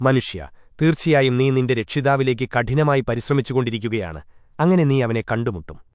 മനുഷ്യ തീർച്ചയായും നീ നിന്റെ രക്ഷിതാവിലേക്ക് കഠിനമായി പരിശ്രമിച്ചുകൊണ്ടിരിക്കുകയാണ്. അങ്ങനെ നീ അവനെ കണ്ടുമുട്ടും.